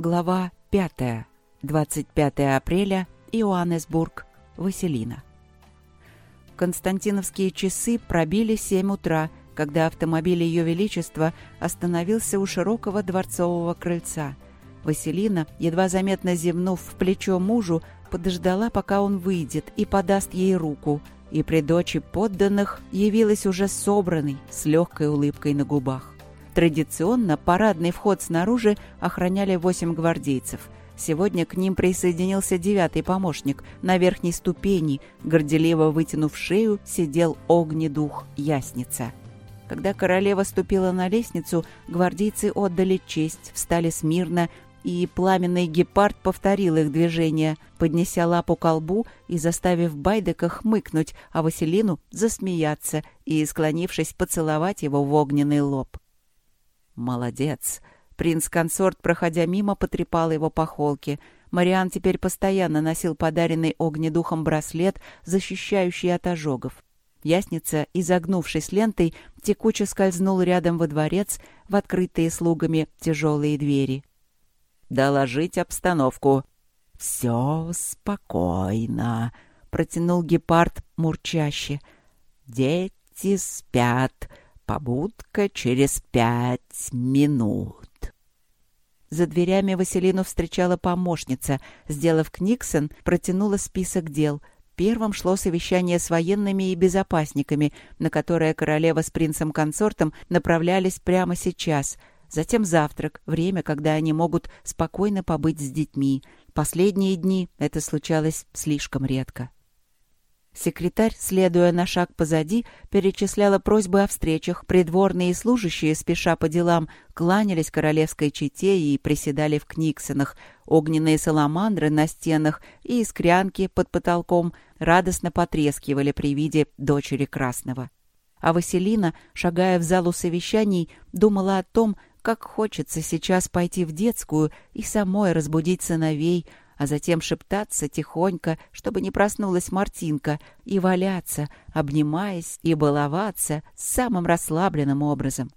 Глава 5. 25 апреля. Иоаннесбург. Василина. Константиновские часы пробили 7 утра, когда автомобиль Ее Величества остановился у широкого дворцового крыльца. Василина, едва заметно зевнув в плечо мужу, подождала, пока он выйдет и подаст ей руку, и при дочи подданных явилась уже собранной, с легкой улыбкой на губах. Традиционно парадный вход снаружи охраняли восемь гвардейцев. Сегодня к ним присоединился девятый помощник. На верхней ступени, горделиво вытянув шею, сидел огнедух Ясница. Когда королева ступила на лестницу, гвардейцы отдали честь, встали смирно, и пламенный гепард повторил их движение, поднеся лапу к колбу и заставив Байдека хмыкнуть, а Василину засмеяться и, склонившись, поцеловать его в огненный лоб. «Молодец!» Принц-консорт, проходя мимо, потрепал его по холке. Мариан теперь постоянно носил подаренный огнедухом браслет, защищающий от ожогов. Ясница, изогнувшись лентой, текуче скользнул рядом во дворец в открытые слугами тяжелые двери. «Доложить обстановку». «Все спокойно», — протянул гепард мурчаще. «Дети спят. Побудка через пять минут». За дверями Василину встречала помощница. Сделав Книксон, протянула список дел. Первым шло совещание с военными и безопасниками, на которое королева с принцем-консортом направлялись прямо сейчас. Затем завтрак, время, когда они могут спокойно побыть с детьми. Последние дни это случалось слишком редко. Секретарь, следуя на шаг позади, перечисляла просьбы о встречах. Придворные и служащие, спеша по делам, кланялись королевской чете и приседали в книгсонах. Огненные саламандры на стенах и искрянки под потолком радостно потрескивали при виде дочери Красного. А Василина, шагая в залу совещаний, думала о том, как хочется сейчас пойти в детскую и самой разбудить сыновей, а затем шептаться тихонько, чтобы не проснулась Мартинка, и валяться, обнимаясь и баловаться самым расслабленным образом.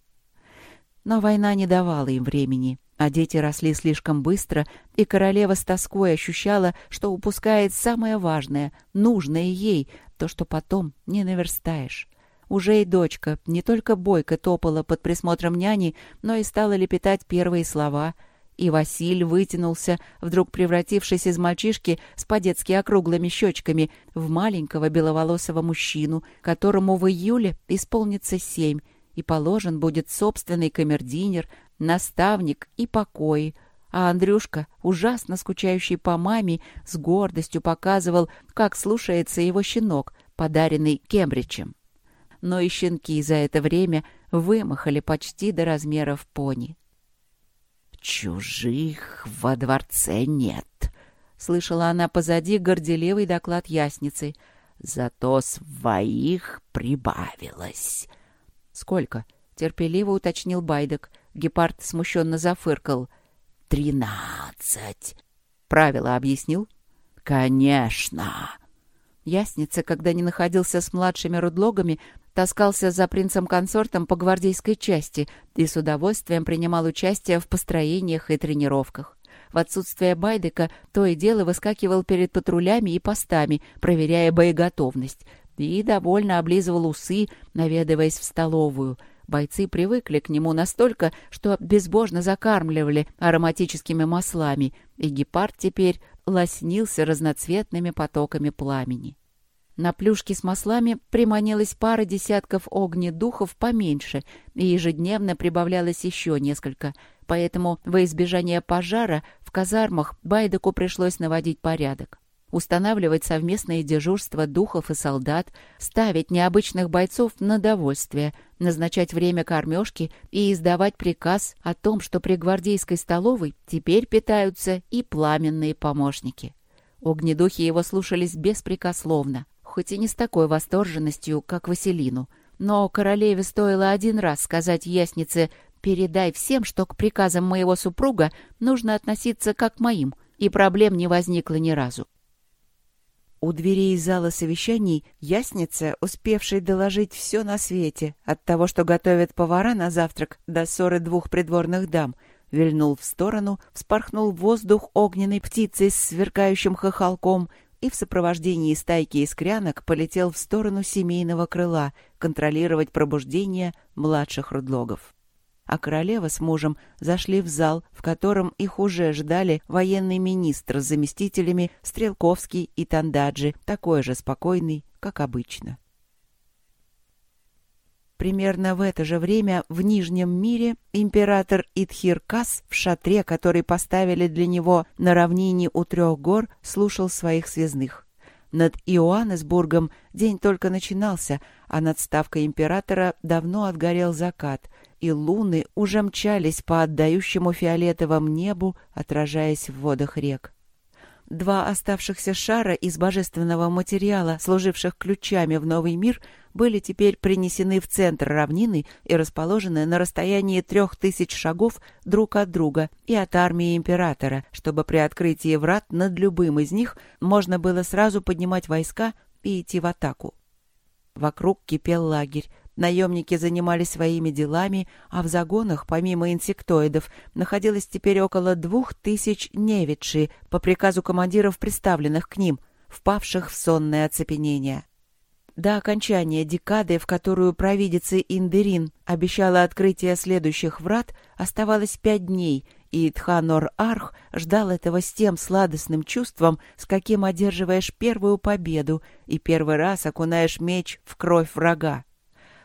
Но война не давала им времени, а дети росли слишком быстро, и королева с тоской ощущала, что упускает самое важное, нужное ей, то, что потом не наверстаешь. Уже и дочка не только бойко топала под присмотром няни, но и стала лепетать первые слова — и Василь вытянулся, вдруг превратившись из мальчишки с по-детски округлыми щечками в маленького беловолосого мужчину, которому в июле исполнится семь, и положен будет собственный камердинер, наставник и покой. А Андрюшка, ужасно скучающий по маме, с гордостью показывал, как слушается его щенок, подаренный Кембриджем. Но и щенки за это время вымахали почти до размеров пони. «Чужих во дворце нет», — слышала она позади горделивый доклад ясницы. «Зато своих прибавилось». «Сколько?» — терпеливо уточнил Байдек. Гепард смущенно зафыркал. «Тринадцать». «Правила объяснил?» «Конечно». Ясница, когда не находился с младшими рудлогами, таскался за принцем-консортом по гвардейской части и с удовольствием принимал участие в построениях и тренировках. В отсутствие Байдека то и дело выскакивал перед патрулями и постами, проверяя боеготовность, и довольно облизывал усы, наведываясь в столовую. Бойцы привыкли к нему настолько, что безбожно закармливали ароматическими маслами, и гепард теперь лоснился разноцветными потоками пламени. На плюшки с маслами приманилась пара десятков огнедухов поменьше, и ежедневно прибавлялось еще несколько. Поэтому во избежание пожара в казармах Байдеку пришлось наводить порядок. Устанавливать совместные дежурства духов и солдат, ставить необычных бойцов на довольствие, назначать время кормежки и издавать приказ о том, что при гвардейской столовой теперь питаются и пламенные помощники. Огнедухи его слушались беспрекословно хоть и не с такой восторженностью, как Василину. Но королеве стоило один раз сказать яснице «передай всем, что к приказам моего супруга нужно относиться как к моим», и проблем не возникло ни разу. У дверей зала совещаний ясница, успевшая доложить все на свете, от того, что готовят повара на завтрак, до ссоры двух придворных дам, вильнул в сторону, вспорхнул в воздух огненной птицей с сверкающим хохолком и в сопровождении стайки искрянок полетел в сторону семейного крыла контролировать пробуждение младших рудлогов. А королева с мужем зашли в зал, в котором их уже ждали военный министр с заместителями Стрелковский и Тандаджи, такой же спокойный, как обычно. Примерно в это же время в Нижнем мире император Итхиркас в шатре, который поставили для него на равнине у трех гор, слушал своих связных. Над Иоаннесбургом день только начинался, а над ставкой императора давно отгорел закат, и луны уже мчались по отдающему фиолетовому небу, отражаясь в водах рек. Два оставшихся шара из божественного материала, служивших ключами в новый мир, были теперь принесены в центр равнины и расположены на расстоянии трех тысяч шагов друг от друга и от армии императора, чтобы при открытии врат над любым из них можно было сразу поднимать войска и идти в атаку. Вокруг кипел лагерь, Наемники занимались своими делами, а в загонах, помимо инсектоидов, находилось теперь около двух тысяч невидши по приказу командиров, представленных к ним, впавших в сонное оцепенение. До окончания декады, в которую провидица Индерин обещала открытие следующих врат, оставалось пять дней, и Тханор-Арх ждал этого с тем сладостным чувством, с каким одерживаешь первую победу и первый раз окунаешь меч в кровь врага.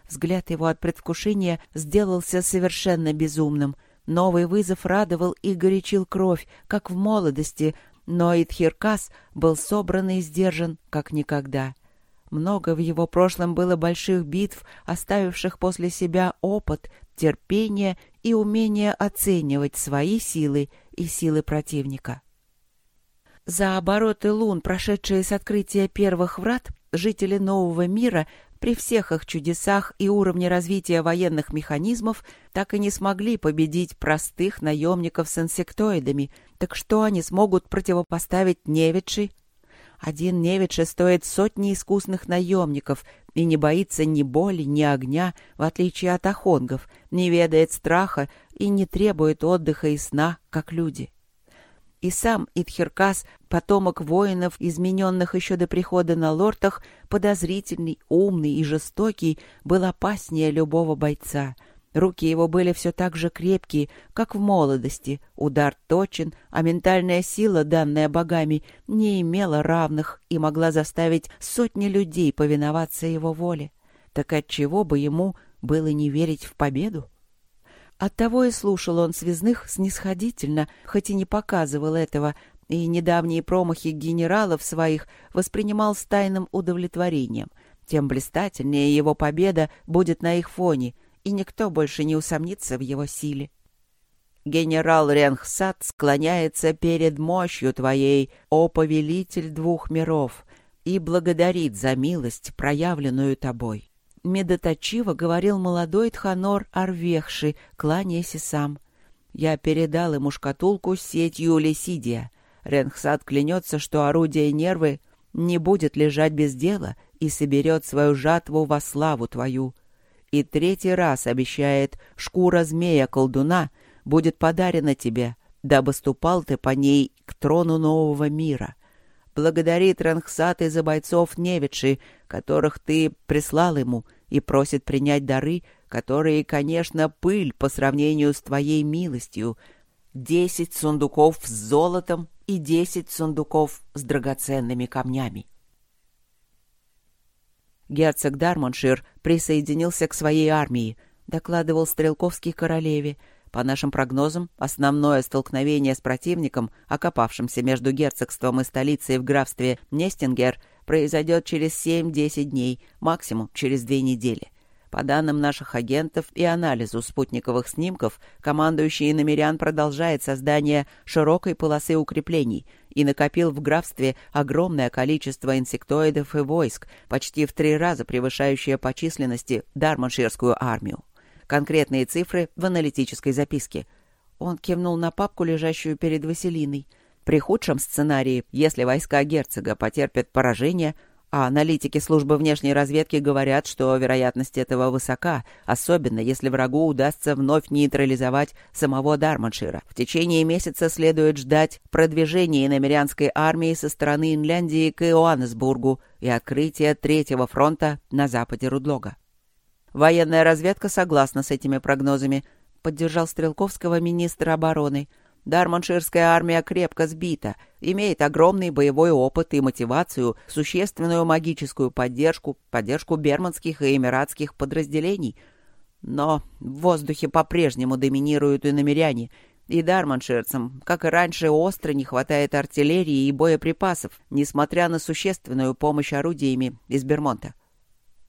Взгляд его от предвкушения сделался совершенно безумным. Новый вызов радовал и горячил кровь, как в молодости, но Итхиркас был собран и сдержан, как никогда. Много в его прошлом было больших битв, оставивших после себя опыт, терпение и умение оценивать свои силы и силы противника. За обороты лун, прошедшие с открытия первых врат, жители нового мира при всех их чудесах и уровне развития военных механизмов так и не смогли победить простых наемников с инсектоидами. Так что они смогут противопоставить Невичи? Один Невичи стоит сотни искусных наемников и не боится ни боли, ни огня, в отличие от охонгов, не ведает страха и не требует отдыха и сна, как люди. И сам Итхиркас, потомок воинов, измененных еще до прихода на лортах, подозрительный, умный и жестокий, был опаснее любого бойца. Руки его были все так же крепкие, как в молодости, удар точен, а ментальная сила, данная богами, не имела равных и могла заставить сотни людей повиноваться его воле. Так отчего бы ему было не верить в победу? Оттого и слушал он связных снисходительно, хоть и не показывал этого, и недавние промахи генералов своих воспринимал с тайным удовлетворением. Тем блистательнее его победа будет на их фоне, и никто больше не усомнится в его силе. Генерал Ренхсад склоняется перед мощью твоей, о повелитель двух миров, и благодарит за милость, проявленную тобой медоточиво говорил молодой Тханор Арвехши, кланяясь сам. Я передал ему шкатулку с сетью Лесидия. Ренхсад клянется, что орудие нервы не будет лежать без дела и соберет свою жатву во славу твою. И третий раз обещает, шкура змея-колдуна будет подарена тебе, дабы ступал ты по ней к трону нового мира. Благодарит Ренхсад и за бойцов Невичи, которых ты прислал ему, и просит принять дары, которые, конечно, пыль по сравнению с твоей милостью. Десять сундуков с золотом и десять сундуков с драгоценными камнями. Герцог Дармоншир присоединился к своей армии, докладывал Стрелковский королеве. По нашим прогнозам, основное столкновение с противником, окопавшимся между герцогством и столицей в графстве Нестингер – произойдет через 7-10 дней, максимум через две недели. По данным наших агентов и анализу спутниковых снимков, командующий иномерян продолжает создание широкой полосы укреплений и накопил в графстве огромное количество инсектоидов и войск, почти в три раза превышающее по численности Дарманширскую армию. Конкретные цифры в аналитической записке. Он кивнул на папку, лежащую перед Василиной. При худшем сценарии, если войска герцога потерпят поражение, А аналитики службы внешней разведки говорят, что вероятность этого высока, особенно если врагу удастся вновь нейтрализовать самого Дарманшира. В течение месяца следует ждать продвижения иномерянской армии со стороны Инляндии к Иоаннесбургу и открытия Третьего фронта на западе Рудлога. Военная разведка согласна с этими прогнозами, поддержал Стрелковского министр обороны – Дарманширская армия крепко сбита, имеет огромный боевой опыт и мотивацию, существенную магическую поддержку, поддержку берманских и эмиратских подразделений. Но в воздухе по-прежнему доминируют и намеряне, и дарманширцам, как и раньше, остро не хватает артиллерии и боеприпасов, несмотря на существенную помощь орудиями из Бермонта.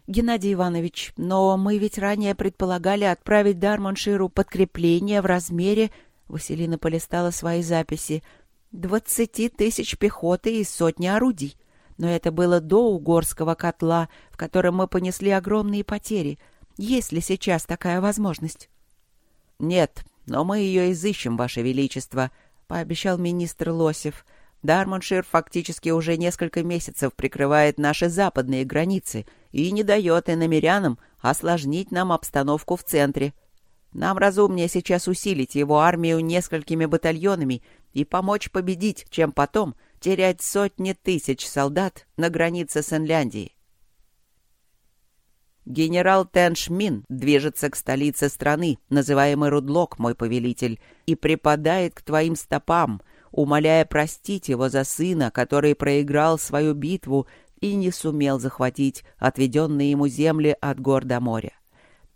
Геннадий Иванович, но мы ведь ранее предполагали отправить Дарманширу подкрепление в размере Василина полистала свои записи. «Двадцати тысяч пехоты и сотни орудий. Но это было до угорского котла, в котором мы понесли огромные потери. Есть ли сейчас такая возможность?» «Нет, но мы ее изыщем, Ваше Величество», — пообещал министр Лосев. «Дармоншир фактически уже несколько месяцев прикрывает наши западные границы и не дает иномерянам осложнить нам обстановку в центре». Нам разумнее сейчас усилить его армию несколькими батальонами и помочь победить, чем потом терять сотни тысяч солдат на границе с Инляндией. Генерал Теншмин движется к столице страны, называемой Рудлок, мой повелитель, и припадает к твоим стопам, умоляя простить его за сына, который проиграл свою битву и не сумел захватить отведенные ему земли от гор до моря.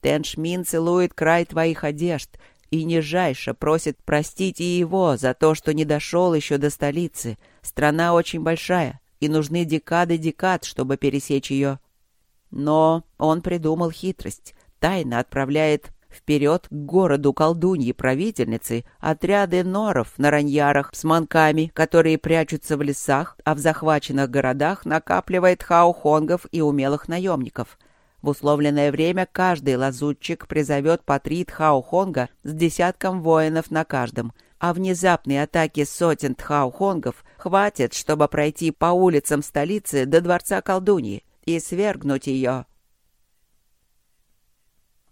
Теншмин целует край твоих одежд и нижайше просит простить и его за то, что не дошел еще до столицы. Страна очень большая, и нужны декады декад, чтобы пересечь ее. Но он придумал хитрость, тайно отправляет вперед к городу колдуньи-правительницы отряды норов на раньярах с манками, которые прячутся в лесах, а в захваченных городах накапливает хаухонгов и умелых наемников — в условленное время каждый лазутчик призовет по три тхаухонга с десятком воинов на каждом, а внезапной атаки сотен тхаухонгов хватит, чтобы пройти по улицам столицы до дворца колдуньи и свергнуть ее.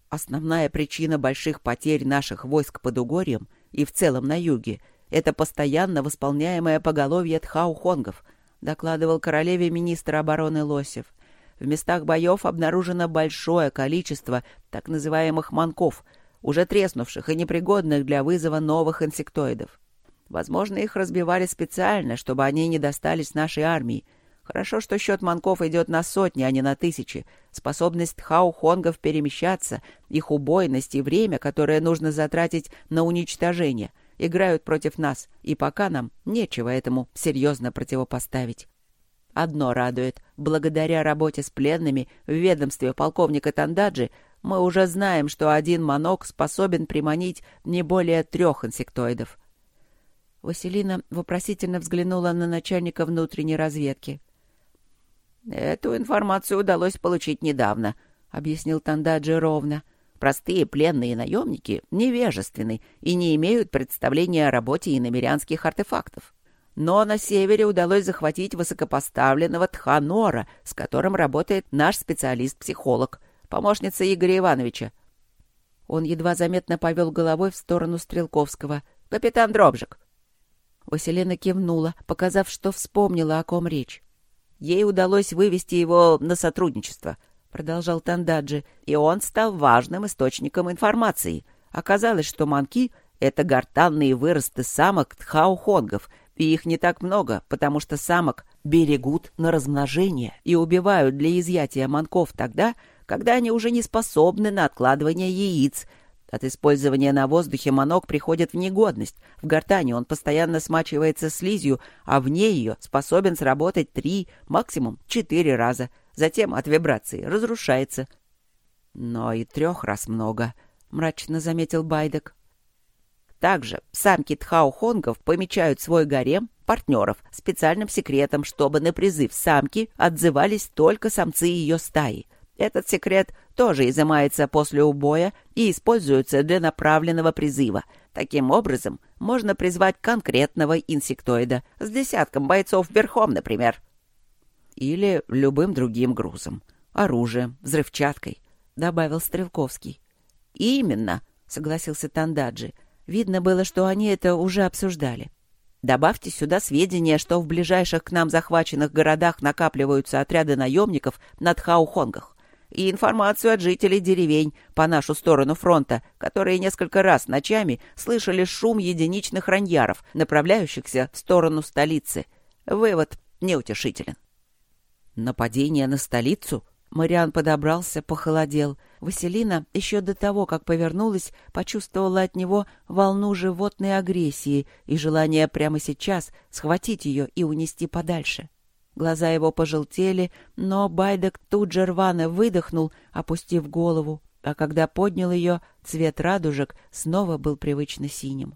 Основная причина больших потерь наших войск под Угорьем и в целом на юге — это постоянно восполняемое поголовье тхаухонгов, докладывал королеве министр обороны Лосев — в местах боев обнаружено большое количество так называемых манков, уже треснувших и непригодных для вызова новых инсектоидов. Возможно, их разбивали специально, чтобы они не достались нашей армии. Хорошо, что счет манков идет на сотни, а не на тысячи. Способность хаухонгов перемещаться, их убойность и время, которое нужно затратить на уничтожение, играют против нас, и пока нам нечего этому серьезно противопоставить. Одно радует. Благодаря работе с пленными в ведомстве полковника Тандаджи мы уже знаем, что один манок способен приманить не более трех инсектоидов. Василина вопросительно взглянула на начальника внутренней разведки. «Эту информацию удалось получить недавно», — объяснил Тандаджи ровно. «Простые пленные наемники невежественны и не имеют представления о работе иномерянских артефактов. Но на севере удалось захватить высокопоставленного Тханора, с которым работает наш специалист-психолог, помощница Игоря Ивановича. Он едва заметно повел головой в сторону Стрелковского. «Капитан Дробжик!» Василина кивнула, показав, что вспомнила, о ком речь. Ей удалось вывести его на сотрудничество, продолжал Тандаджи, и он стал важным источником информации. Оказалось, что манки — это гортанные выросты самок тхаухонгов, и их не так много, потому что самок берегут на размножение и убивают для изъятия манков тогда, когда они уже не способны на откладывание яиц. От использования на воздухе манок приходит в негодность. В гортане он постоянно смачивается слизью, а вне ее способен сработать три, максимум четыре раза. Затем от вибрации разрушается. Но и трех раз много, — мрачно заметил Байдек. Также самки тхаухонгов помечают свой гарем партнеров специальным секретом, чтобы на призыв самки отзывались только самцы ее стаи. Этот секрет тоже изымается после убоя и используется для направленного призыва. Таким образом, можно призвать конкретного инсектоида с десятком бойцов верхом, например. Или любым другим грузом. Оружием, взрывчаткой, — добавил Стрелковский. «Именно», — согласился Тандаджи. Видно было, что они это уже обсуждали. Добавьте сюда сведения, что в ближайших к нам захваченных городах накапливаются отряды наемников на Тхаухонгах, и информацию от жителей деревень по нашу сторону фронта, которые несколько раз ночами слышали шум единичных раньяров, направляющихся в сторону столицы. Вывод неутешителен. Нападение на столицу? Мариан подобрался, похолодел. Василина еще до того, как повернулась, почувствовала от него волну животной агрессии и желание прямо сейчас схватить ее и унести подальше. Глаза его пожелтели, но Байдек тут же рвано выдохнул, опустив голову, а когда поднял ее, цвет радужек снова был привычно синим.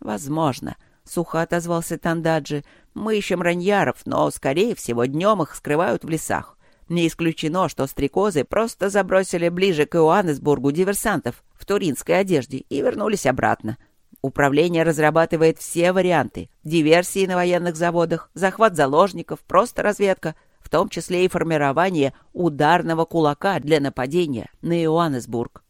«Возможно», — сухо отозвался Тандаджи, — «мы ищем раньяров, но, скорее всего, днем их скрывают в лесах. Не исключено, что стрекозы просто забросили ближе к Иоаннесбургу диверсантов в туринской одежде и вернулись обратно. Управление разрабатывает все варианты. Диверсии на военных заводах, захват заложников, просто разведка, в том числе и формирование ударного кулака для нападения на Иоаннесбург.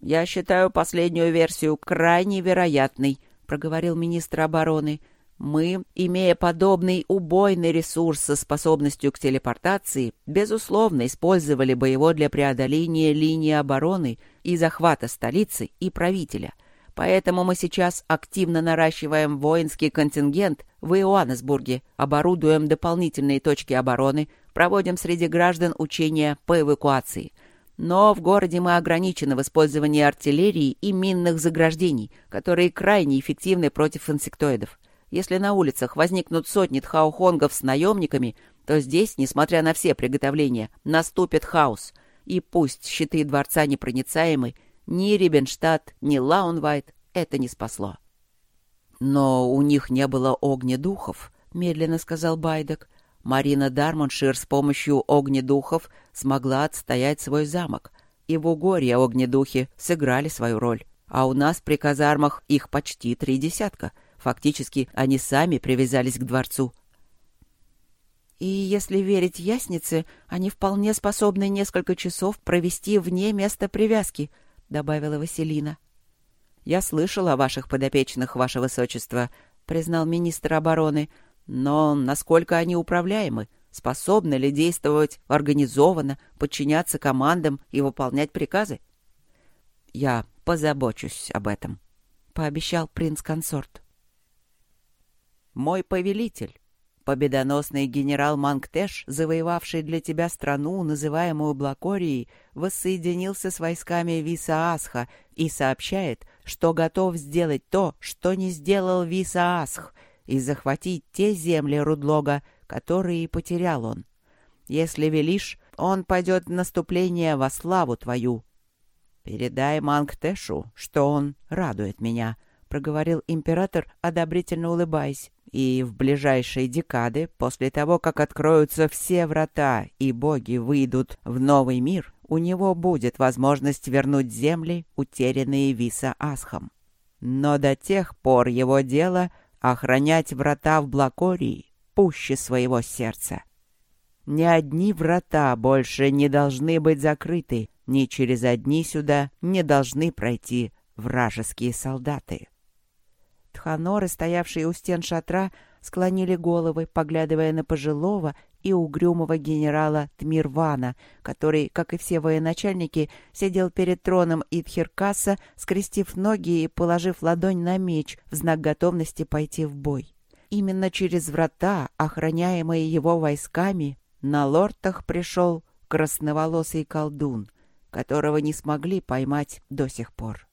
«Я считаю последнюю версию крайне вероятной», — проговорил министр обороны. Мы, имея подобный убойный ресурс со способностью к телепортации, безусловно, использовали бы его для преодоления линии обороны и захвата столицы и правителя. Поэтому мы сейчас активно наращиваем воинский контингент в Иоаннесбурге, оборудуем дополнительные точки обороны, проводим среди граждан учения по эвакуации. Но в городе мы ограничены в использовании артиллерии и минных заграждений, которые крайне эффективны против инсектоидов. Если на улицах возникнут сотни тхаухонгов с наемниками, то здесь, несмотря на все приготовления, наступит хаос. И пусть щиты дворца непроницаемы, ни Рибенштадт, ни Лаунвайт это не спасло. «Но у них не было огнедухов», — медленно сказал Байдек. Марина Дармоншир с помощью огнедухов смогла отстоять свой замок, и в Угорье огнедухи сыграли свою роль. А у нас при казармах их почти три десятка — Фактически, они сами привязались к дворцу. И если верить Яснице, они вполне способны несколько часов провести вне места привязки, — добавила Василина. — Я слышал о ваших подопечных, ваше высочество, — признал министр обороны. Но насколько они управляемы? Способны ли действовать организованно, подчиняться командам и выполнять приказы? — Я позабочусь об этом, — пообещал принц-консорт мой повелитель, победоносный генерал Мангтеш, завоевавший для тебя страну, называемую Блакорией, воссоединился с войсками Виса-Асха и сообщает, что готов сделать то, что не сделал Виса-Асх, и захватить те земли Рудлога, которые потерял он. Если велишь, он пойдет в наступление во славу твою. Передай Мангтешу, что он радует меня, — проговорил император, одобрительно улыбаясь. И в ближайшие декады, после того, как откроются все врата и боги выйдут в новый мир, у него будет возможность вернуть земли, утерянные Виса Асхом. Но до тех пор его дело — охранять врата в Блакории пуще своего сердца. Ни одни врата больше не должны быть закрыты, ни через одни сюда не должны пройти вражеские солдаты. Тханоры, стоявшие у стен шатра, склонили головы, поглядывая на пожилого и угрюмого генерала Тмирвана, который, как и все военачальники, сидел перед троном Итхиркаса, скрестив ноги и положив ладонь на меч в знак готовности пойти в бой. Именно через врата, охраняемые его войсками, на лортах пришел красноволосый колдун, которого не смогли поймать до сих пор.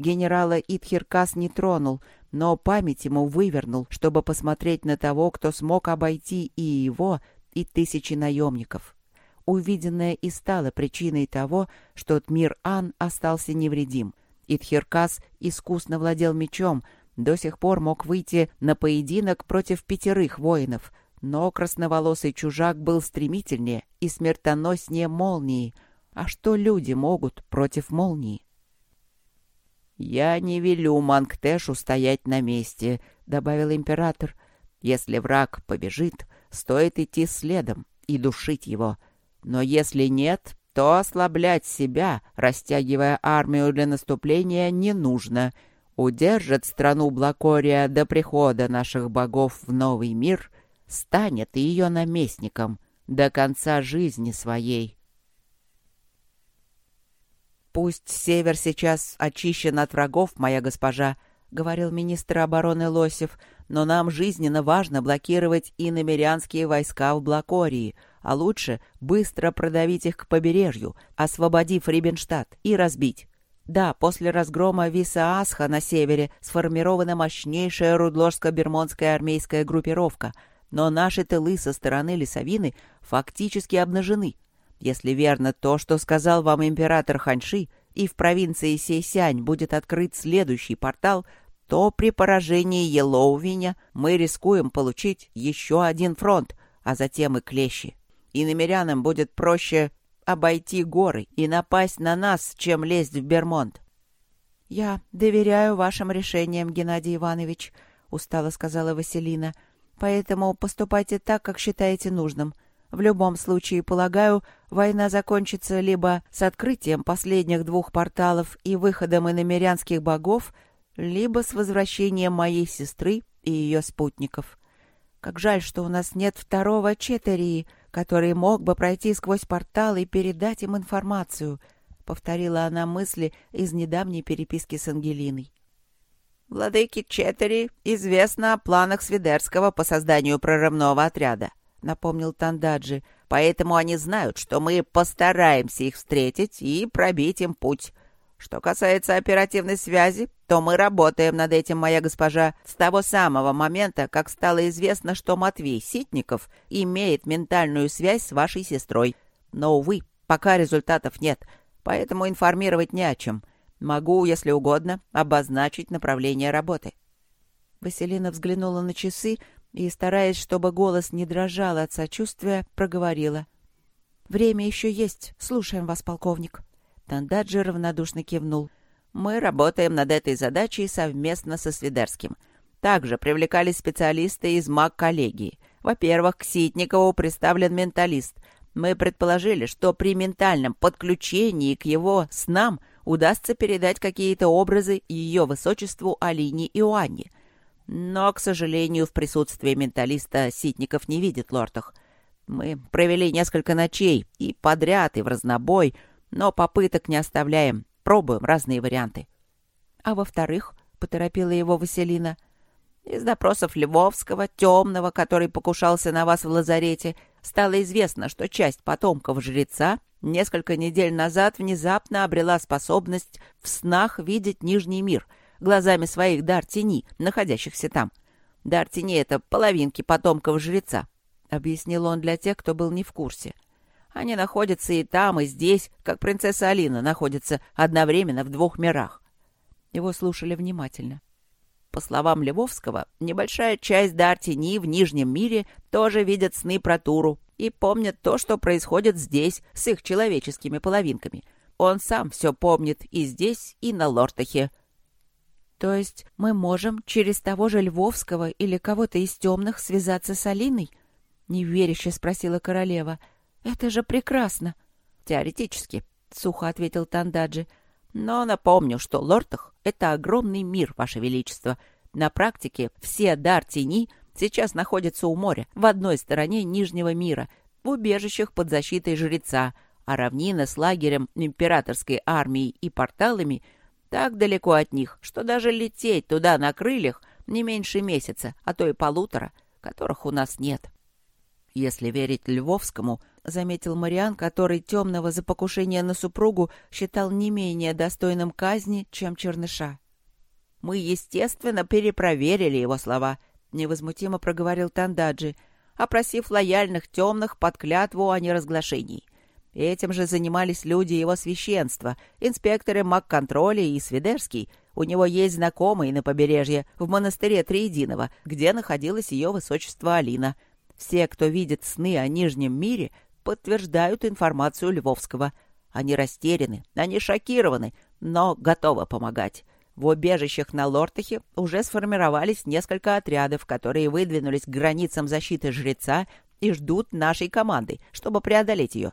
Генерала Итхиркас не тронул, но память ему вывернул, чтобы посмотреть на того, кто смог обойти и его, и тысячи наемников. Увиденное и стало причиной того, что Тмир-Ан остался невредим. Итхиркас искусно владел мечом, до сих пор мог выйти на поединок против пятерых воинов, но красноволосый чужак был стремительнее и смертоноснее молнии. А что люди могут против молнии? «Я не велю Мангтэшу стоять на месте», — добавил император. «Если враг побежит, стоит идти следом и душить его. Но если нет, то ослаблять себя, растягивая армию для наступления, не нужно. Удержит страну Блакория до прихода наших богов в новый мир, станет ее наместником до конца жизни своей. «Пусть север сейчас очищен от врагов, моя госпожа», — говорил министр обороны Лосев, «но нам жизненно важно блокировать и намерянские войска в Блакории, а лучше быстро продавить их к побережью, освободив Рибенштадт, и разбить. Да, после разгрома Виса-Асха на севере сформирована мощнейшая Рудложско-Бермонская армейская группировка, но наши тылы со стороны Лесовины фактически обнажены. Если верно то, что сказал вам император Ханьши, и в провинции Сейсянь будет открыт следующий портал, то при поражении Елоувиня мы рискуем получить еще один фронт, а затем и клещи. И намерянам будет проще обойти горы и напасть на нас, чем лезть в Бермонт. — Я доверяю вашим решениям, Геннадий Иванович, — устало сказала Василина. — Поэтому поступайте так, как считаете нужным. В любом случае, полагаю, война закончится либо с открытием последних двух порталов и выходом иномерянских богов, либо с возвращением моей сестры и ее спутников. Как жаль, что у нас нет второго Четерии, который мог бы пройти сквозь портал и передать им информацию, — повторила она мысли из недавней переписки с Ангелиной. Владыке Четери известно о планах Свидерского по созданию прорывного отряда. — напомнил Тандаджи. «Поэтому они знают, что мы постараемся их встретить и пробить им путь. Что касается оперативной связи, то мы работаем над этим, моя госпожа, с того самого момента, как стало известно, что Матвей Ситников имеет ментальную связь с вашей сестрой. Но, увы, пока результатов нет, поэтому информировать не о чем. Могу, если угодно, обозначить направление работы». Василина взглянула на часы, и, стараясь, чтобы голос не дрожал от сочувствия, проговорила. «Время еще есть. Слушаем вас, полковник». Тандаджи равнодушно кивнул. «Мы работаем над этой задачей совместно со Свидерским. Также привлекались специалисты из МАК-коллегии. Во-первых, к Ситникову представлен менталист. Мы предположили, что при ментальном подключении к его снам удастся передать какие-то образы ее высочеству Алине Иоанне. Но, к сожалению, в присутствии менталиста Ситников не видит лортах. Мы провели несколько ночей и подряд, и в разнобой, но попыток не оставляем, пробуем разные варианты. А во-вторых, — поторопила его Василина, — из допросов Львовского, темного, который покушался на вас в лазарете, стало известно, что часть потомков жреца несколько недель назад внезапно обрела способность в снах видеть Нижний мир — глазами своих дар тени, находящихся там. Дар тени — это половинки потомков жреца, — объяснил он для тех, кто был не в курсе. Они находятся и там, и здесь, как принцесса Алина находится одновременно в двух мирах. Его слушали внимательно. По словам Левовского, небольшая часть дар тени в Нижнем мире тоже видят сны про Туру и помнят то, что происходит здесь с их человеческими половинками. Он сам все помнит и здесь, и на Лортахе. То есть мы можем через того же Львовского или кого-то из темных связаться с Алиной? Неверяще спросила королева. Это же прекрасно. Теоретически, сухо ответил Тандаджи. Но напомню, что Лортах — это огромный мир, Ваше Величество. На практике все дар тени сейчас находятся у моря, в одной стороне Нижнего мира, в убежищах под защитой жреца, а равнина с лагерем императорской армии и порталами — так далеко от них, что даже лететь туда на крыльях не меньше месяца, а то и полутора, которых у нас нет. Если верить Львовскому, заметил Мариан, который темного за покушение на супругу считал не менее достойным казни, чем Черныша. Мы, естественно, перепроверили его слова, невозмутимо проговорил Тандаджи, опросив лояльных темных под клятву о неразглашении. Этим же занимались люди его священства, инспекторы Макконтроля и Свидерский. У него есть знакомые на побережье, в монастыре Триединого, где находилось ее высочество Алина. Все, кто видит сны о Нижнем мире, подтверждают информацию Львовского. Они растеряны, они шокированы, но готовы помогать. В убежищах на Лортахе уже сформировались несколько отрядов, которые выдвинулись к границам защиты жреца и ждут нашей команды, чтобы преодолеть ее.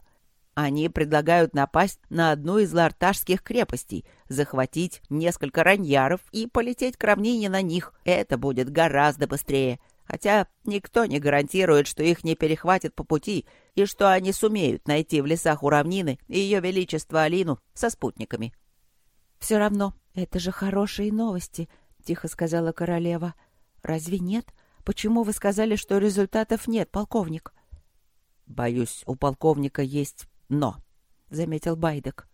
Они предлагают напасть на одну из ларташских крепостей, захватить несколько раньяров и полететь к равнине на них. Это будет гораздо быстрее. Хотя никто не гарантирует, что их не перехватят по пути, и что они сумеют найти в лесах у равнины ее величество Алину со спутниками. — Все равно, это же хорошие новости, — тихо сказала королева. — Разве нет? Почему вы сказали, что результатов нет, полковник? — Боюсь, у полковника есть «но», — заметил Байдек.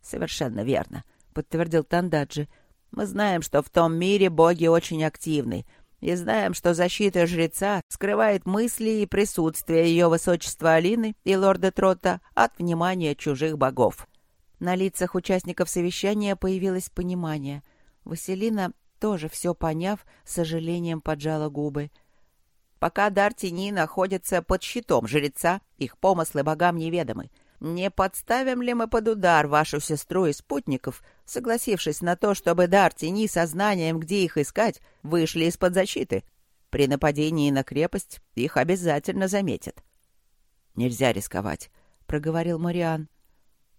«Совершенно верно», — подтвердил Тандаджи. «Мы знаем, что в том мире боги очень активны, и знаем, что защита жреца скрывает мысли и присутствие ее высочества Алины и лорда Трота от внимания чужих богов». На лицах участников совещания появилось понимание. Василина, тоже все поняв, с сожалением поджала губы — Пока дар тени находится под щитом жреца, их помыслы богам неведомы. Не подставим ли мы под удар вашу сестру и спутников, согласившись на то, чтобы дар тени со знанием, где их искать, вышли из-под защиты? При нападении на крепость их обязательно заметят. — Нельзя рисковать, — проговорил Мариан.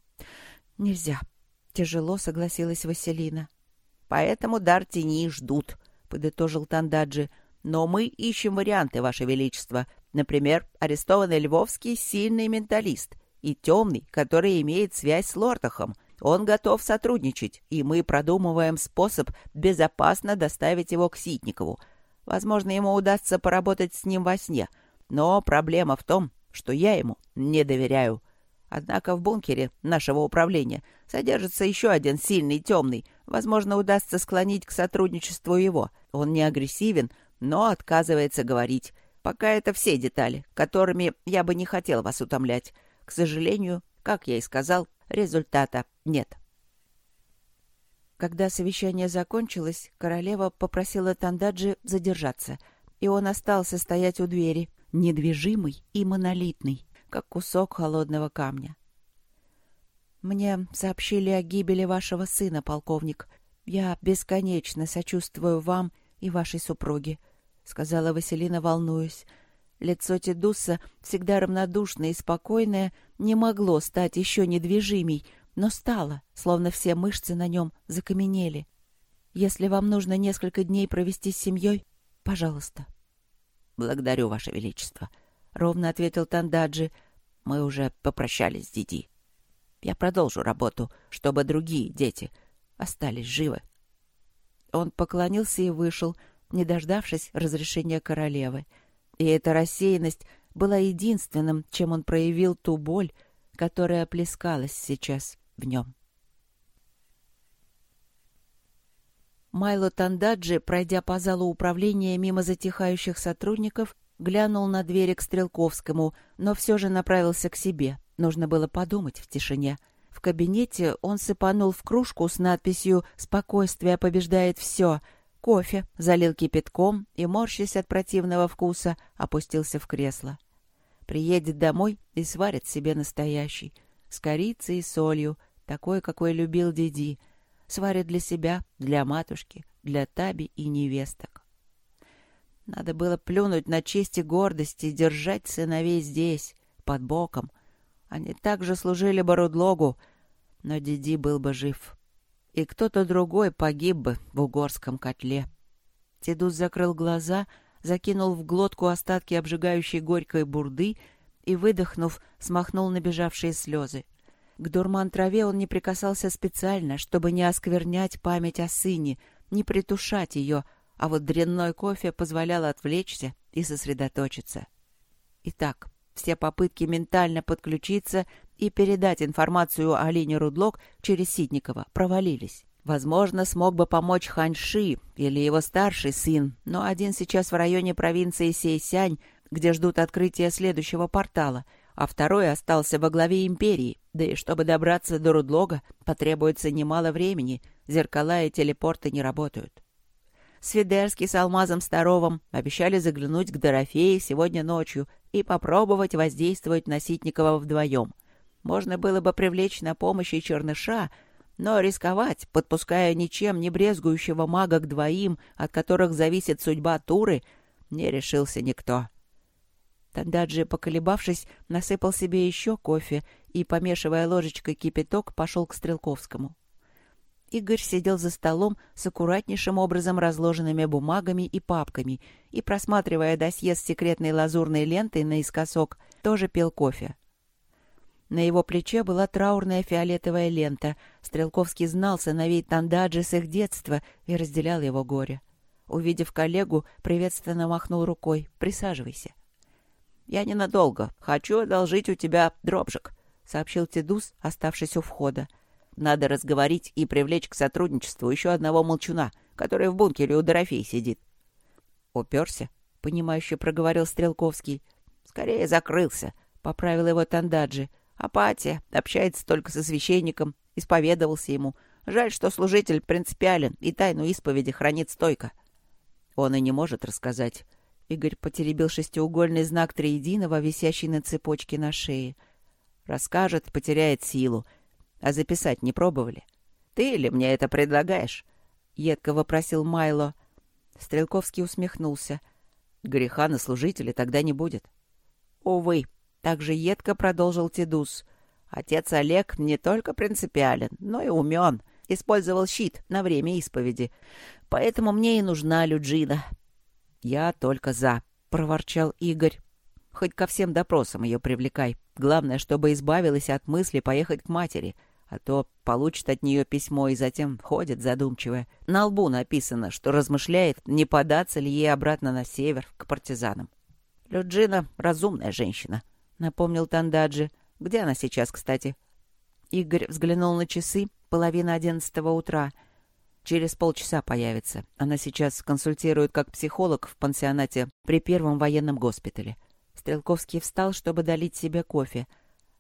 — Нельзя, — тяжело согласилась Василина. — Поэтому дар тени ждут, — подытожил Тандаджи. Но мы ищем варианты, Ваше Величество. Например, арестованный Львовский — сильный менталист, и темный, который имеет связь с Лортахом. Он готов сотрудничать, и мы продумываем способ безопасно доставить его к Ситникову. Возможно, ему удастся поработать с ним во сне. Но проблема в том, что я ему не доверяю. Однако в бункере нашего управления содержится еще один сильный темный. Возможно, удастся склонить к сотрудничеству его. Он не агрессивен, но отказывается говорить. Пока это все детали, которыми я бы не хотел вас утомлять. К сожалению, как я и сказал, результата нет. Когда совещание закончилось, королева попросила Тандаджи задержаться, и он остался стоять у двери, недвижимый и монолитный, как кусок холодного камня. «Мне сообщили о гибели вашего сына, полковник. Я бесконечно сочувствую вам и вашей супруге сказала Василина, волнуясь. Лицо Тедуса, всегда равнодушное и спокойное, не могло стать еще недвижимей, но стало, словно все мышцы на нем закаменели. Если вам нужно несколько дней провести с семьей, пожалуйста. — Благодарю, Ваше Величество, — ровно ответил Тандаджи. — Мы уже попрощались с Диди. Я продолжу работу, чтобы другие дети остались живы. Он поклонился и вышел, не дождавшись разрешения королевы. И эта рассеянность была единственным, чем он проявил ту боль, которая плескалась сейчас в нем. Майло Тандаджи, пройдя по залу управления мимо затихающих сотрудников, глянул на двери к Стрелковскому, но все же направился к себе. Нужно было подумать в тишине. В кабинете он сыпанул в кружку с надписью «Спокойствие побеждает все», кофе, залил кипятком и, морщась от противного вкуса, опустился в кресло. Приедет домой и сварит себе настоящий, с корицей и солью, такой, какой любил Диди. Сварит для себя, для матушки, для Таби и невесток. Надо было плюнуть на честь и гордость и держать сыновей здесь, под боком. Они также служили Борудлогу, но Диди был бы жив и кто-то другой погиб бы в угорском котле. Тедус закрыл глаза, закинул в глотку остатки обжигающей горькой бурды и, выдохнув, смахнул набежавшие слезы. К дурман-траве он не прикасался специально, чтобы не осквернять память о сыне, не притушать ее, а вот дрянной кофе позволял отвлечься и сосредоточиться. Итак, все попытки ментально подключиться и передать информацию о Алине Рудлок через Ситникова провалились. Возможно, смог бы помочь Ханьши или его старший сын, но один сейчас в районе провинции Сейсянь, где ждут открытия следующего портала, а второй остался во главе империи, да и чтобы добраться до Рудлога, потребуется немало времени, зеркала и телепорты не работают. Свидерский с Алмазом Старовым обещали заглянуть к Дорофее сегодня ночью и попробовать воздействовать на Ситникова вдвоем. Можно было бы привлечь на помощь и Черныша, Но рисковать, подпуская ничем не брезгующего мага к двоим, от которых зависит судьба Туры, не решился никто. Тандаджи, поколебавшись, насыпал себе еще кофе и, помешивая ложечкой кипяток, пошел к Стрелковскому. Игорь сидел за столом с аккуратнейшим образом разложенными бумагами и папками и, просматривая досье с секретной лазурной лентой наискосок, тоже пил кофе. На его плече была траурная фиолетовая лента. Стрелковский знал сыновей Тандаджи с их детства и разделял его горе. Увидев коллегу, приветственно махнул рукой. «Присаживайся». «Я ненадолго. Хочу одолжить у тебя дробжик», — сообщил Тедус, оставшись у входа. Надо разговорить и привлечь к сотрудничеству еще одного молчуна, который в бункере у Дорофей сидит. «Уперся?» — понимающе проговорил Стрелковский. «Скорее закрылся», — поправил его Тандаджи. «Апатия. Общается только со священником. Исповедовался ему. Жаль, что служитель принципиален и тайну исповеди хранит стойко». «Он и не может рассказать». Игорь потеребил шестиугольный знак триединого, висящий на цепочке на шее. «Расскажет, потеряет силу. А записать не пробовали? Ты или мне это предлагаешь? Едко вопросил Майло. Стрелковский усмехнулся. Греха на служителя тогда не будет. Увы, также едко продолжил Тедус. Отец Олег не только принципиален, но и умен. Использовал щит на время исповеди. Поэтому мне и нужна Люджина. Я только за, проворчал Игорь. Хоть ко всем допросам ее привлекай. Главное, чтобы избавилась от мысли поехать к матери — а то получит от нее письмо и затем ходит задумчивая. На лбу написано, что размышляет, не податься ли ей обратно на север, к партизанам. «Люджина — разумная женщина», — напомнил Тандаджи. «Где она сейчас, кстати?» Игорь взглянул на часы, половина одиннадцатого утра. Через полчаса появится. Она сейчас консультирует как психолог в пансионате при первом военном госпитале. Стрелковский встал, чтобы долить себе кофе.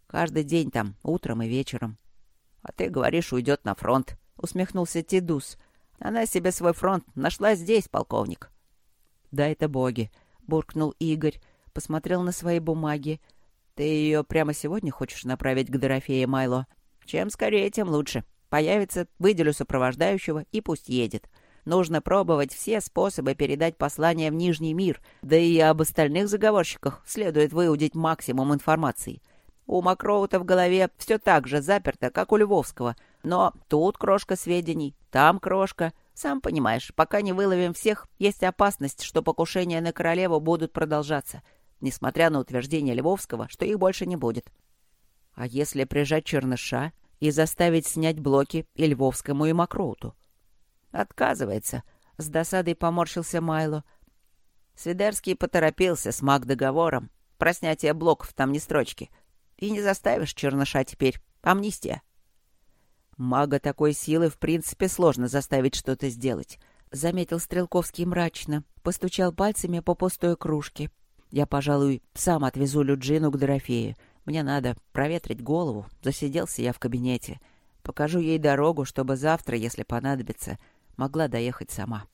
Каждый день там, утром и вечером. — А ты говоришь, уйдет на фронт, — усмехнулся Тидус. — Она себе свой фронт нашла здесь, полковник. — Да это боги, — буркнул Игорь, посмотрел на свои бумаги. — Ты ее прямо сегодня хочешь направить к Дорофее Майло? Чем скорее, тем лучше. Появится, выделю сопровождающего и пусть едет. Нужно пробовать все способы передать послание в Нижний мир, да и об остальных заговорщиках следует выудить максимум информации. У Макроута в голове все так же заперто, как у Львовского. Но тут крошка сведений, там крошка. Сам понимаешь, пока не выловим всех, есть опасность, что покушения на королеву будут продолжаться, несмотря на утверждение Львовского, что их больше не будет. А если прижать Черныша и заставить снять блоки и Львовскому, и Макроуту? Отказывается. С досадой поморщился Майло. Свидерский поторопился с маг-договором. Про снятие блоков там не строчки. И не заставишь черныша теперь. Амнистия. Мага такой силы, в принципе, сложно заставить что-то сделать. Заметил Стрелковский мрачно. Постучал пальцами по пустой кружке. Я, пожалуй, сам отвезу Люджину к Дорофею. Мне надо проветрить голову. Засиделся я в кабинете. Покажу ей дорогу, чтобы завтра, если понадобится, могла доехать сама.